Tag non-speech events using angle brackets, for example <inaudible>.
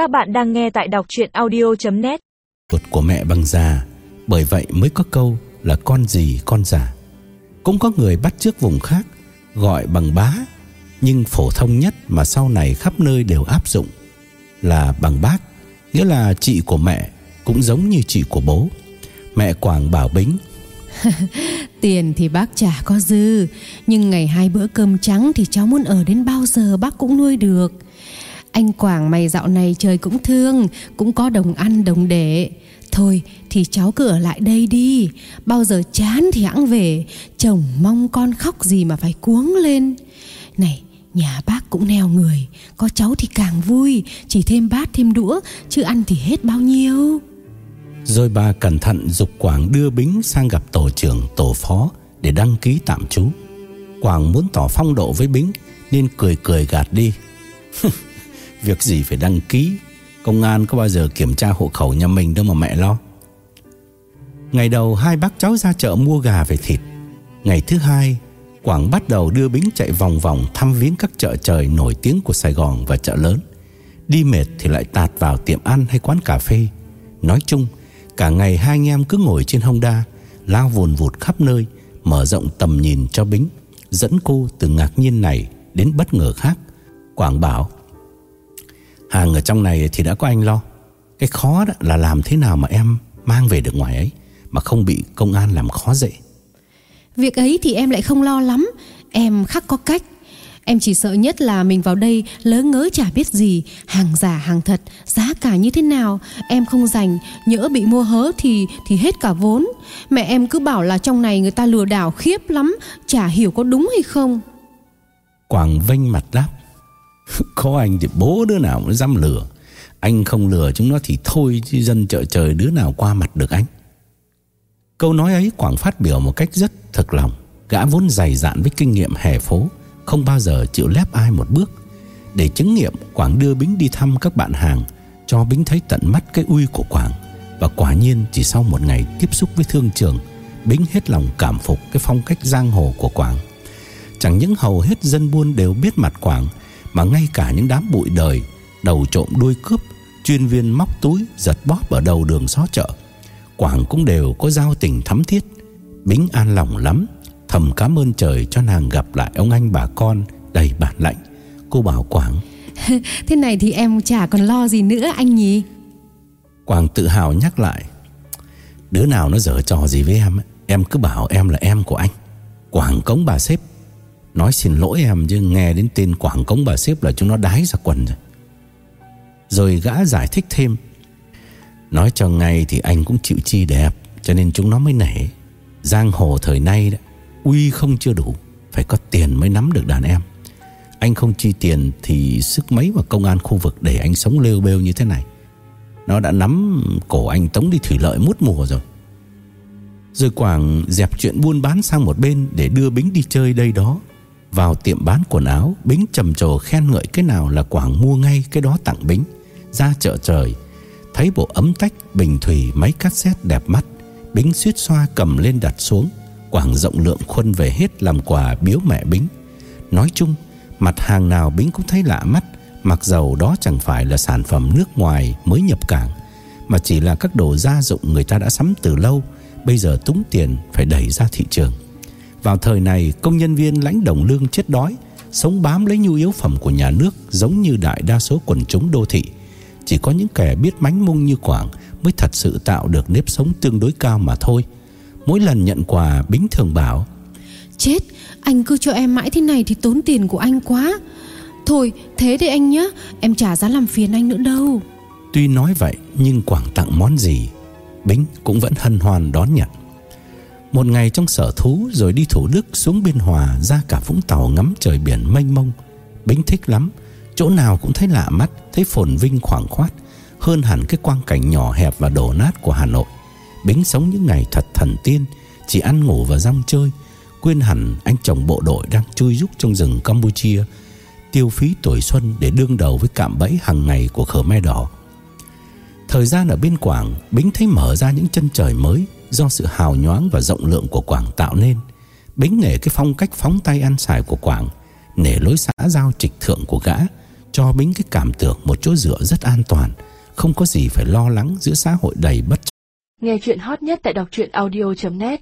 Các bạn đang nghe tại đọc chuyện audio.net Ruột của mẹ bằng già Bởi vậy mới có câu là con gì con già. Cũng có người bắt trước vùng khác Gọi bằng bá Nhưng phổ thông nhất mà sau này khắp nơi đều áp dụng Là bằng bác Nghĩa là chị của mẹ Cũng giống như chị của bố. Mẹ Quảng bảo Bính. <laughs> Tiền thì bác chả có dư Nhưng ngày hai bữa cơm trắng Thì cháu muốn ở đến bao giờ bác cũng nuôi được anh Quảng mày dạo này trời cũng thương, Cũng có đồng ăn, đồng để. Thôi thì cháu cửa lại đây đi, Bao giờ chán thì hãng về. Chồng mong con khóc gì mà phải cuống lên. Này, nhà bác cũng neo người, Có cháu thì càng vui, Chỉ thêm bát thêm đũa, Chứ ăn thì hết bao nhiêu. Rồi bà cẩn thận dục Quảng đưa Bính sang gặp tổ trưởng, tổ phó Để đăng ký tạm trú. Quảng muốn tỏ phong độ với Bính, Nên cười cười gạt đi. <laughs> Việc gì phải đăng ký? Công an có bao giờ kiểm tra hộ khẩu nhà mình đâu mà mẹ lo. Ngày đầu hai bác cháu ra chợ mua gà về thịt. Ngày thứ hai, Quảng bắt đầu đưa Bính chạy vòng vòng thăm viếng các chợ trời nổi tiếng của Sài Gòn và chợ lớn. Đi mệt thì lại tạt vào tiệm ăn hay quán cà phê. Nói chung, Cả ngày hai anh em cứ ngồi trên Honda Lao vùn vụt khắp nơi, Mở rộng tầm nhìn cho Bính, Dẫn cô từ ngạc nhiên này đến bất ngờ khác. Quảng bảo Hàng ở trong này thì đã có anh lo. Cái khó đó là làm thế nào mà em mang về được ngoài ấy Mà không bị công an làm khó dễ Việc ấy thì em lại không lo lắm. Em khắc có cách. Em chỉ sợ nhất là mình vào đây lỡ ngớ chả biết gì. Hàng giả hàng thật Giá cả như thế nào Em không dành Nhỡ bị mua hớ thì thì hết cả vốn. Mẹ em cứ bảo là trong này người ta lừa đảo khiếp lắm Chả hiểu có đúng hay không. Quảng vênh mặt đáp <laughs> Có anh thì bố đứa nào cũng dám lừa. Anh không lừa chúng nó thì thôi, Chứ dân chợ trời đứa nào qua mặt được anh. Câu nói ấy Quảng phát biểu một cách rất thật lòng. Gã vốn dày dạn với kinh nghiệm hè phố, Không bao giờ chịu lép ai một bước. Để chứng nghiệm, Quảng đưa Bính đi thăm các bạn hàng, Cho Bính thấy tận mắt cái uy của Quảng. Và quả nhiên, chỉ sau một ngày tiếp xúc với thương trường, Bính hết lòng cảm phục cái phong cách giang hồ của Quảng. Chẳng những hầu hết dân buôn đều biết mặt Quảng mà ngay cả những đám bụi đời Đầu trộm đuôi cướp Chuyên viên móc túi giật bóp ở đầu đường xó chợ Quảng cũng đều có giao tình thắm thiết Bính an lòng lắm Thầm cảm ơn trời cho nàng gặp lại ông anh bà con đầy bản lãnh Cô bảo Quảng <laughs> Thế này thì em chả còn lo gì nữa anh nhỉ? Quảng tự hào nhắc lại Đứa nào nó dở trò gì với em Em cứ bảo em là em của anh. Quảng cống bà sếp Nói xin lỗi em chứ nghe đến tên Quảng cống bà xếp là chúng nó đái ra quần rồi. Rồi gã giải thích thêm. Nói cho ngay thì anh cũng chịu chi đẹp Cho nên chúng nó mới nể. Giang hồ thời nay đó, Uy không chưa đủ Phải có tiền mới nắm được đàn em. Anh không chi tiền thì sức mấy mà công an khu vực để anh sống lêu bêu như thế này. Nó đã nắm cổ anh tống đi thủy lợi mút mùa rồi. Rồi Quảng dẹp chuyện buôn bán sang một bên Để đưa Bính đi chơi đây đó. Vào tiệm bán quần áo Bính trầm trồ khen ngợi cái nào là Quảng mua ngay cái đó tặng Bính. Ra chợ trời Thấy bộ ấm tách, bình thủy, máy cassette đẹp mắt. Bính suýt xoa cầm lên đặt xuống Quảng rộng lượng khuân về hết làm quà biếu mẹ Bính. Nói chung Mặt hàng nào Bính cũng thấy lạ mắt Mặc dầu đó chẳng phải là sản phẩm nước ngoài mới nhập cảng Mà chỉ là các đồ gia dụng người ta đã sắm từ lâu Bây giờ túng tiền phải đẩy ra thị trường. Vào thời này công nhân viên lãnh đồng lương chết đói Sống bám lấy nhu yếu phẩm của nhà nước Giống như đại đa số quần chúng đô thị. Chỉ có những kẻ biết mánh mung như Quảng Mới thật sự tạo được nếp sống tương đối cao mà thôi. Mỗi lần nhận quà Bính thường bảo Chết Anh cứ cho em mãi thế này thì tốn tiền của anh quá. Thôi thế đi anh nhé Em chả dám làm phiền anh nữa đâu. Tuy nói vậy nhưng Quảng tặng món gì Bính cũng vẫn hân hoan đón nhận một ngày trong sở thú Rồi đi Thủ Đức xuống Biên Hòa Ra cả Vũng Tàu ngắm trời biển mênh mông. Bính thích lắm, Chỗ nào cũng thấy lạ mắt, Thấy phồn vinh khoảng khoát, Hơn hẳn cái quang cảnh nhỏ hẹp và đổ nát của Hà Nội. Bính sống những ngày thật thần tiên, Chỉ ăn ngủ và rong chơi, Quên hẳn anh chồng bộ đội đang chui rúc trong rừng Campuchia, Tiêu phí tuổi xuân để đương đầu với cạm bẫy hàng ngày của Khmer Đỏ. Thời gian ở bên Quảng, Bính thấy mở ra những chân trời mới Do sự hào nhoáng và rộng lượng của Quảng tạo nên Bính nể cái phong cách phóng tay ăn xài của Quảng Nể lối xã giao trịch thượng của gã cho Bính cái cảm tưởng một chỗ dựa rất an toàn, không có gì phải lo lắng giữa xã hội đầy bất Nghe chuyện hot nhất tại đọc truyện audio.net